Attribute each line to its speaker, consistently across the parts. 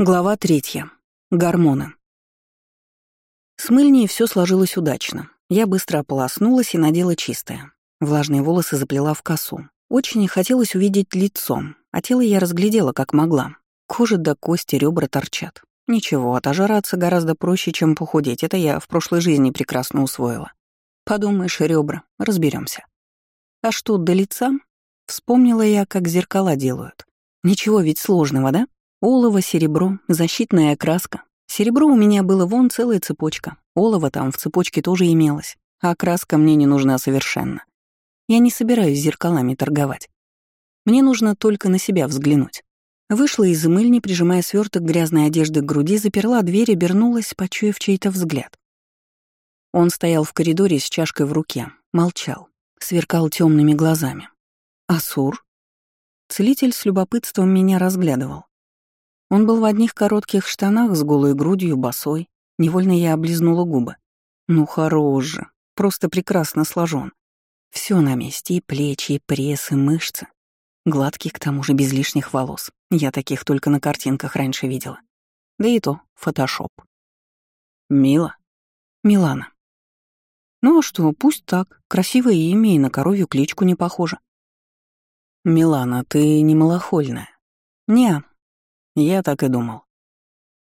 Speaker 1: Глава третья. Гормоны. С мыльней все сложилось удачно. Я быстро ополоснулась и надела чистое. Влажные волосы заплела в косу. Очень хотелось увидеть лицом, а тело я разглядела как могла. Кожа до кости, ребра торчат. Ничего, отожраться гораздо проще, чем похудеть. Это я в прошлой жизни прекрасно усвоила. Подумаешь, ребра, разберемся. А что до лица? Вспомнила я, как зеркала делают. Ничего ведь сложного, да? Олово, серебро, защитная окраска. Серебро у меня было вон целая цепочка. Олово там в цепочке тоже имелось. А окраска мне не нужна совершенно. Я не собираюсь зеркалами торговать. Мне нужно только на себя взглянуть. Вышла из мыльни, прижимая сверток грязной одежды к груди, заперла дверь и обернулась, почуяв чей-то взгляд. Он стоял в коридоре с чашкой в руке, молчал, сверкал темными глазами. «Асур?» Целитель с любопытством меня разглядывал. Он был в одних коротких штанах с голой грудью, босой. Невольно я облизнула губы. Ну, хорош же. Просто прекрасно сложен. Все на месте, и плечи, и пресс, и мышцы. Гладкий, к тому же, без лишних волос. Я таких только на картинках раньше видела. Да и то, фотошоп. Мила. Милана. Ну а что, пусть так. Красивое имя и на коровью кличку не похоже. Милана, ты не малохольная. Не, я так и думал.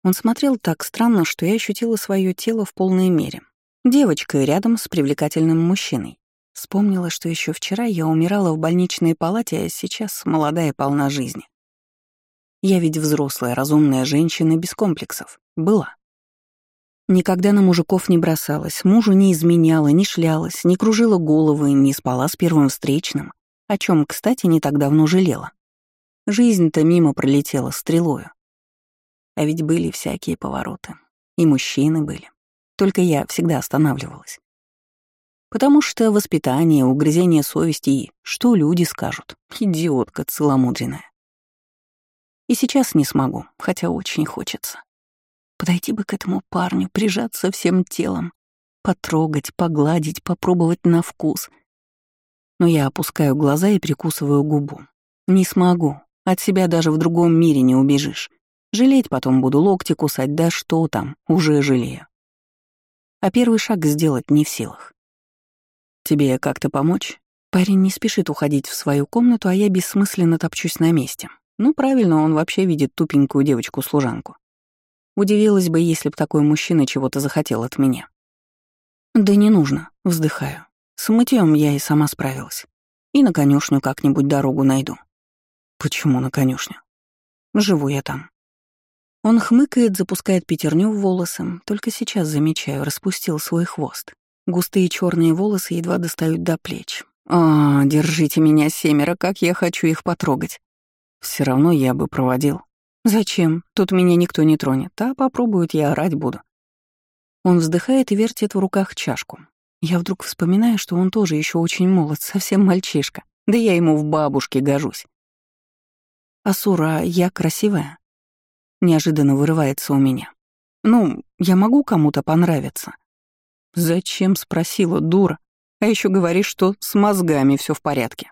Speaker 1: Он смотрел так странно, что я ощутила свое тело в полной мере. Девочка рядом с привлекательным мужчиной. Вспомнила, что еще вчера я умирала в больничной палате, а сейчас молодая полна жизни. Я ведь взрослая, разумная женщина без комплексов. Была. Никогда на мужиков не бросалась, мужу не изменяла, не шлялась, не кружила головы, не спала с первым встречным, о чем, кстати, не так давно жалела. Жизнь-то мимо пролетела стрелою. А ведь были всякие повороты. И мужчины были. Только я всегда останавливалась. Потому что воспитание, угрызение совести и что люди скажут. Идиотка целомудренная. И сейчас не смогу, хотя очень хочется. Подойти бы к этому парню, прижаться всем телом, потрогать, погладить, попробовать на вкус. Но я опускаю глаза и прикусываю губу. Не смогу, от себя даже в другом мире не убежишь. Жалеть потом буду, локти кусать, да что там, уже жалею. А первый шаг сделать не в силах. Тебе как-то помочь? Парень не спешит уходить в свою комнату, а я бессмысленно топчусь на месте. Ну, правильно, он вообще видит тупенькую девочку-служанку. Удивилась бы, если б такой мужчина чего-то захотел от меня. Да не нужно, вздыхаю. С мытьем я и сама справилась. И на конюшню как-нибудь дорогу найду. Почему на конюшню? Живу я там. Он хмыкает, запускает пятерню в волосы. Только сейчас замечаю, распустил свой хвост. Густые черные волосы едва достают до плеч. А, держите меня, семеро, как я хочу их потрогать. Все равно я бы проводил. Зачем? Тут меня никто не тронет, а попробуют, я орать буду. Он вздыхает и вертит в руках чашку. Я вдруг вспоминаю, что он тоже еще очень молод, совсем мальчишка. Да я ему в бабушке гожусь. «Асура, я красивая?» Неожиданно вырывается у меня. «Ну, я могу кому-то понравиться?» «Зачем?» — спросила, дура. «А еще говоришь, что с мозгами все в порядке».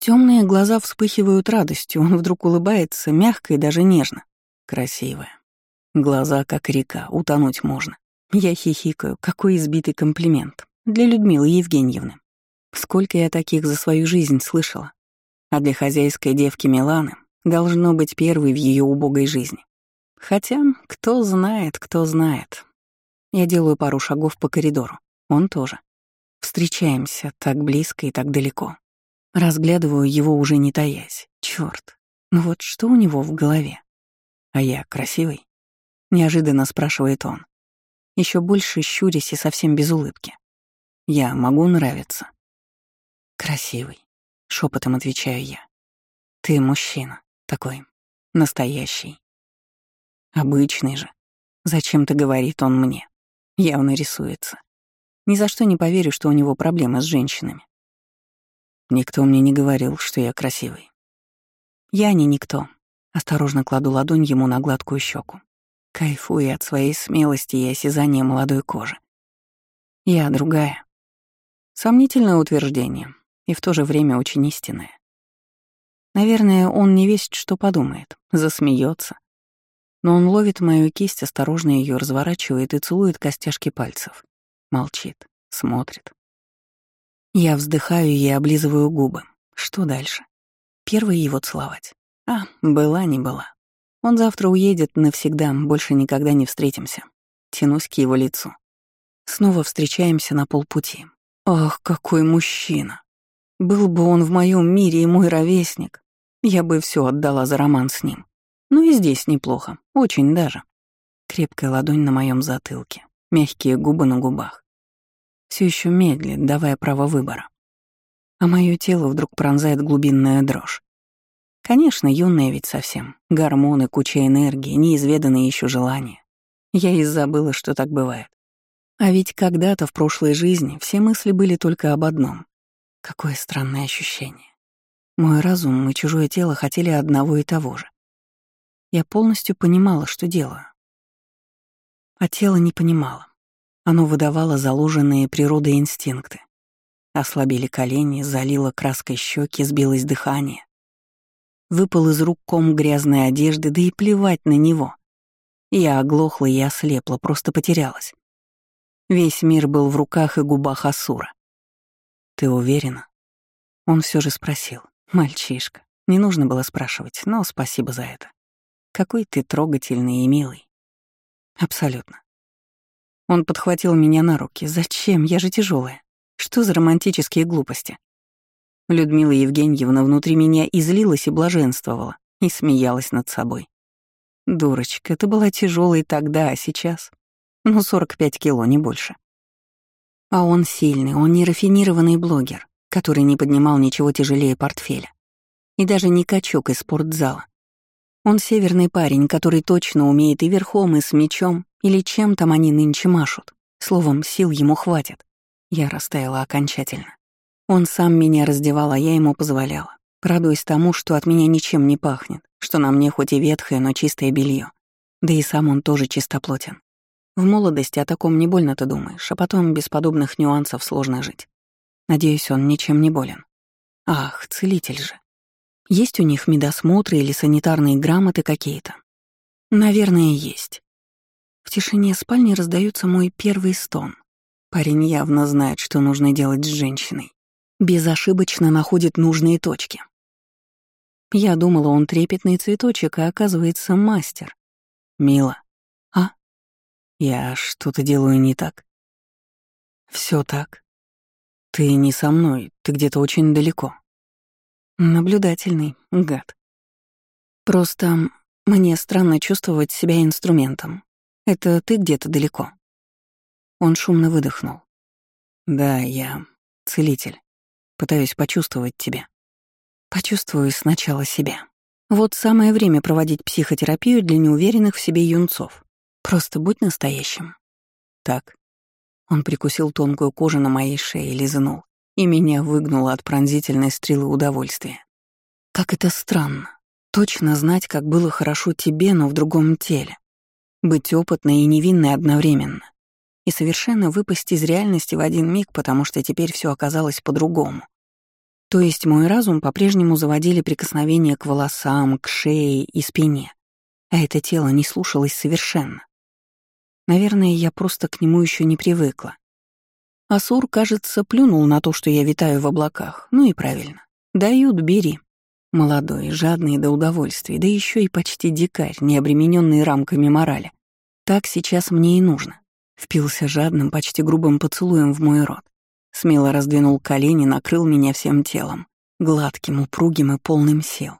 Speaker 1: Темные глаза вспыхивают радостью, он вдруг улыбается, мягко и даже нежно. Красивая. Глаза, как река, утонуть можно. Я хихикаю, какой избитый комплимент. Для Людмилы Евгеньевны. Сколько я таких за свою жизнь слышала а для хозяйской девки Миланы должно быть первой в ее убогой жизни. Хотя, кто знает, кто знает. Я делаю пару шагов по коридору. Он тоже. Встречаемся так близко и так далеко. Разглядываю его уже не таясь. Чёрт, ну вот что у него в голове? А я красивый? Неожиданно спрашивает он. Еще больше щурясь и совсем без улыбки. Я могу нравиться. Красивый. Шепотом отвечаю я. Ты мужчина, такой, настоящий. Обычный же. Зачем-то говорит он мне. Явно рисуется. Ни за что не поверю, что у него проблемы с женщинами. Никто мне не говорил, что я красивый. Я не никто. Осторожно кладу ладонь ему на гладкую щеку. Кайфую от своей смелости и осязания молодой кожи. Я другая. Сомнительное утверждение, и в то же время очень истинное. Наверное, он не весть, что подумает, засмеется. Но он ловит мою кисть, осторожно ее разворачивает и целует костяшки пальцев. Молчит, смотрит. Я вздыхаю и облизываю губы. Что дальше? Первый его целовать. А, была не была. Он завтра уедет навсегда, больше никогда не встретимся. Тянусь к его лицу. Снова встречаемся на полпути. Ах, какой мужчина! Был бы он в моем мире и мой ровесник, я бы все отдала за роман с ним. Ну и здесь неплохо, очень даже. Крепкая ладонь на моем затылке, мягкие губы на губах. Все еще медлит, давая право выбора. А мое тело вдруг пронзает глубинная дрожь. Конечно, юная ведь совсем. Гормоны, куча энергии, неизведанные еще желания. Я и забыла, что так бывает. А ведь когда-то в прошлой жизни все мысли были только об одном. Какое странное ощущение. Мой разум и чужое тело хотели одного и того же. Я полностью понимала, что делаю. А тело не понимало. Оно выдавало заложенные природой инстинкты. Ослабили колени, залило краской щеки, сбилось дыхание. Выпал из рук ком грязной одежды, да и плевать на него. Я оглохла и ослепла, просто потерялась. Весь мир был в руках и губах Асура. «Ты уверена?» Он все же спросил. «Мальчишка. Не нужно было спрашивать, но спасибо за это. Какой ты трогательный и милый». «Абсолютно». Он подхватил меня на руки. «Зачем? Я же тяжелая. Что за романтические глупости?» Людмила Евгеньевна внутри меня излилась и блаженствовала, и смеялась над собой. Дурочка, ты была тяжелой тогда, а сейчас? Ну, 45 кило, не больше. А он сильный, он нерафинированный блогер, который не поднимал ничего тяжелее портфеля. И даже не качок из спортзала. Он северный парень, который точно умеет и верхом, и с мечом, или чем там они нынче машут. Словом, сил ему хватит. Я растаяла окончательно. Он сам меня раздевал, а я ему позволяла, радуясь тому, что от меня ничем не пахнет, что на мне хоть и ветхое, но чистое белье. Да и сам он тоже чистоплотен. В молодости о таком не больно-то думаешь, а потом без подобных нюансов сложно жить. Надеюсь, он ничем не болен. Ах, целитель же. Есть у них медосмотры или санитарные грамоты какие-то? Наверное, есть. В тишине спальни раздается мой первый стон. Парень явно знает, что нужно делать с женщиной безошибочно находит нужные точки. Я думала, он трепетный цветочек, а оказывается мастер. Мила. Я что-то делаю не так? Все так. Ты не со мной, ты где-то очень далеко. Наблюдательный, гад. Просто мне странно чувствовать себя инструментом. Это ты где-то далеко. Он шумно выдохнул. Да, я целитель. Пытаюсь почувствовать тебя. Почувствую сначала себя. Вот самое время проводить психотерапию для неуверенных в себе юнцов. Просто будь настоящим. Так. Он прикусил тонкую кожу на моей шее и лизнул, и меня выгнуло от пронзительной стрелы удовольствия. Как это странно. Точно знать, как было хорошо тебе, но в другом теле. Быть опытной и невинной одновременно и совершенно выпасть из реальности в один миг, потому что теперь все оказалось по-другому. То есть мой разум по-прежнему заводили прикосновения к волосам, к шее и спине, а это тело не слушалось совершенно. Наверное, я просто к нему еще не привыкла. Асур, кажется, плюнул на то, что я витаю в облаках. Ну и правильно. Дают, бери. Молодой, жадный до удовольствия, да еще и почти дикарь, не обремененный рамками морали. Так сейчас мне и нужно. Впился жадным, почти грубым поцелуем в мой рот. Смело раздвинул колени, накрыл меня всем телом, гладким, упругим и полным сил.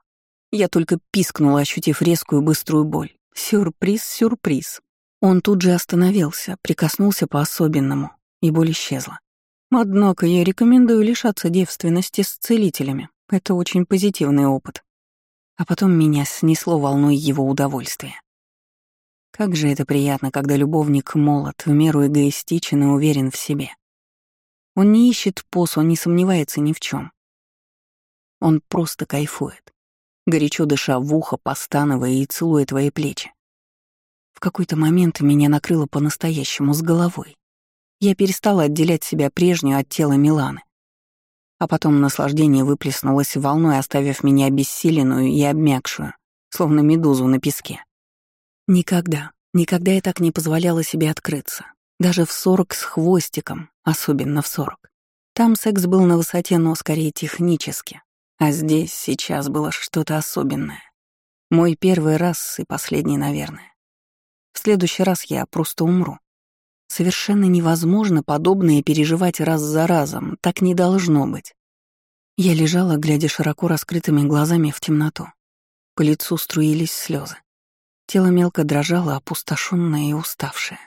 Speaker 1: Я только пискнула, ощутив резкую быструю боль. Сюрприз, сюрприз. Он тут же остановился, прикоснулся по-особенному, и боль исчезла. Однако я рекомендую лишаться девственности с целителями. Это очень позитивный опыт. А потом меня снесло волной его удовольствия. Как же это приятно, когда любовник молод, в меру эгоистичен и уверен в себе. Он не ищет поз, он не сомневается ни в чем. Он просто кайфует, горячо дыша в ухо, постановая и целуя твои плечи. В какой-то момент меня накрыло по-настоящему с головой. Я перестала отделять себя прежнюю от тела Миланы. А потом наслаждение выплеснулось волной, оставив меня обессиленную и обмякшую, словно медузу на песке. Никогда, никогда я так не позволяла себе открыться. Даже в сорок с хвостиком, особенно в сорок. Там секс был на высоте, но скорее технически. А здесь сейчас было что-то особенное. Мой первый раз и последний, наверное. В следующий раз я просто умру. Совершенно невозможно подобное переживать раз за разом, так не должно быть. Я лежала, глядя широко раскрытыми глазами в темноту. По лицу струились слезы. Тело мелко дрожало, опустошенное и уставшее.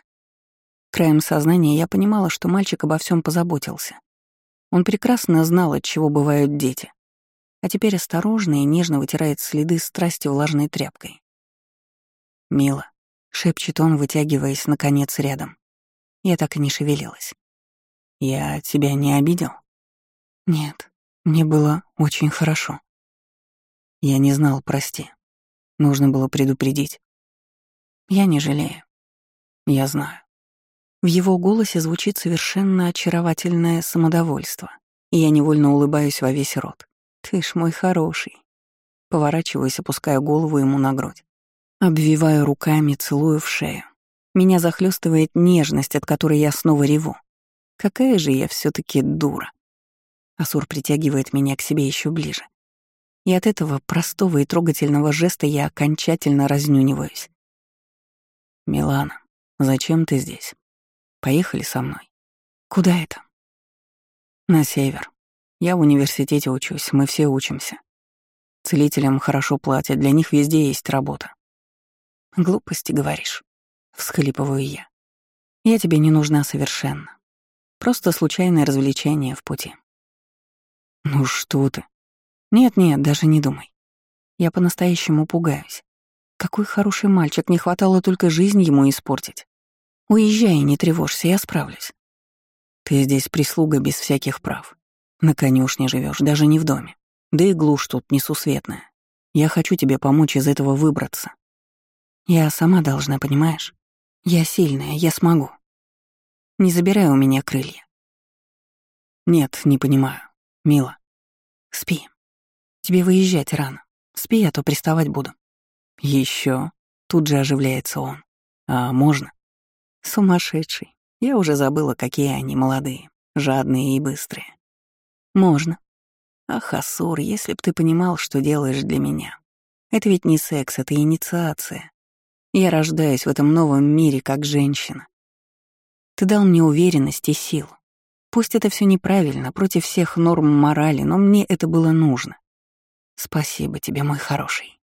Speaker 1: Краем сознания я понимала, что мальчик обо всем позаботился. Он прекрасно знал, от чего бывают дети. А теперь осторожно и нежно вытирает следы страсти влажной тряпкой. «Мила», — шепчет он, вытягиваясь, наконец, рядом. Я так и не шевелилась. «Я тебя не обидел?» «Нет, мне было очень хорошо». «Я не знал, прости. Нужно было предупредить». «Я не жалею». «Я знаю». В его голосе звучит совершенно очаровательное самодовольство, и я невольно улыбаюсь во весь рот. «Ты ж мой хороший». Поворачиваюсь, опуская голову ему на грудь. Обвиваю руками, целую в шею. Меня захлестывает нежность, от которой я снова реву. Какая же я все таки дура. Асур притягивает меня к себе еще ближе. И от этого простого и трогательного жеста я окончательно разнюниваюсь. «Милана, зачем ты здесь? Поехали со мной». «Куда это?» «На север. Я в университете учусь, мы все учимся. Целителям хорошо платят, для них везде есть работа». «Глупости, говоришь?» — всхлипываю я. «Я тебе не нужна совершенно. Просто случайное развлечение в пути». «Ну что ты?» «Нет-нет, даже не думай. Я по-настоящему пугаюсь. Какой хороший мальчик, не хватало только жизнь ему испортить. Уезжай и не тревожься, я справлюсь. Ты здесь прислуга без всяких прав. На конюшне живешь, даже не в доме. Да и глушь тут несусветная. Я хочу тебе помочь из этого выбраться. Я сама должна, понимаешь? Я сильная, я смогу. Не забирай у меня крылья. Нет, не понимаю. Мила. Спи. Тебе выезжать рано. Спи, а то приставать буду. Еще. Тут же оживляется он. А можно? Сумасшедший. Я уже забыла, какие они молодые, жадные и быстрые. Можно. Ах, Асур, если б ты понимал, что делаешь для меня. Это ведь не секс, это инициация. Я рождаюсь в этом новом мире как женщина. Ты дал мне уверенность и силу. Пусть это все неправильно, против всех норм морали, но мне это было нужно. Спасибо тебе, мой хороший.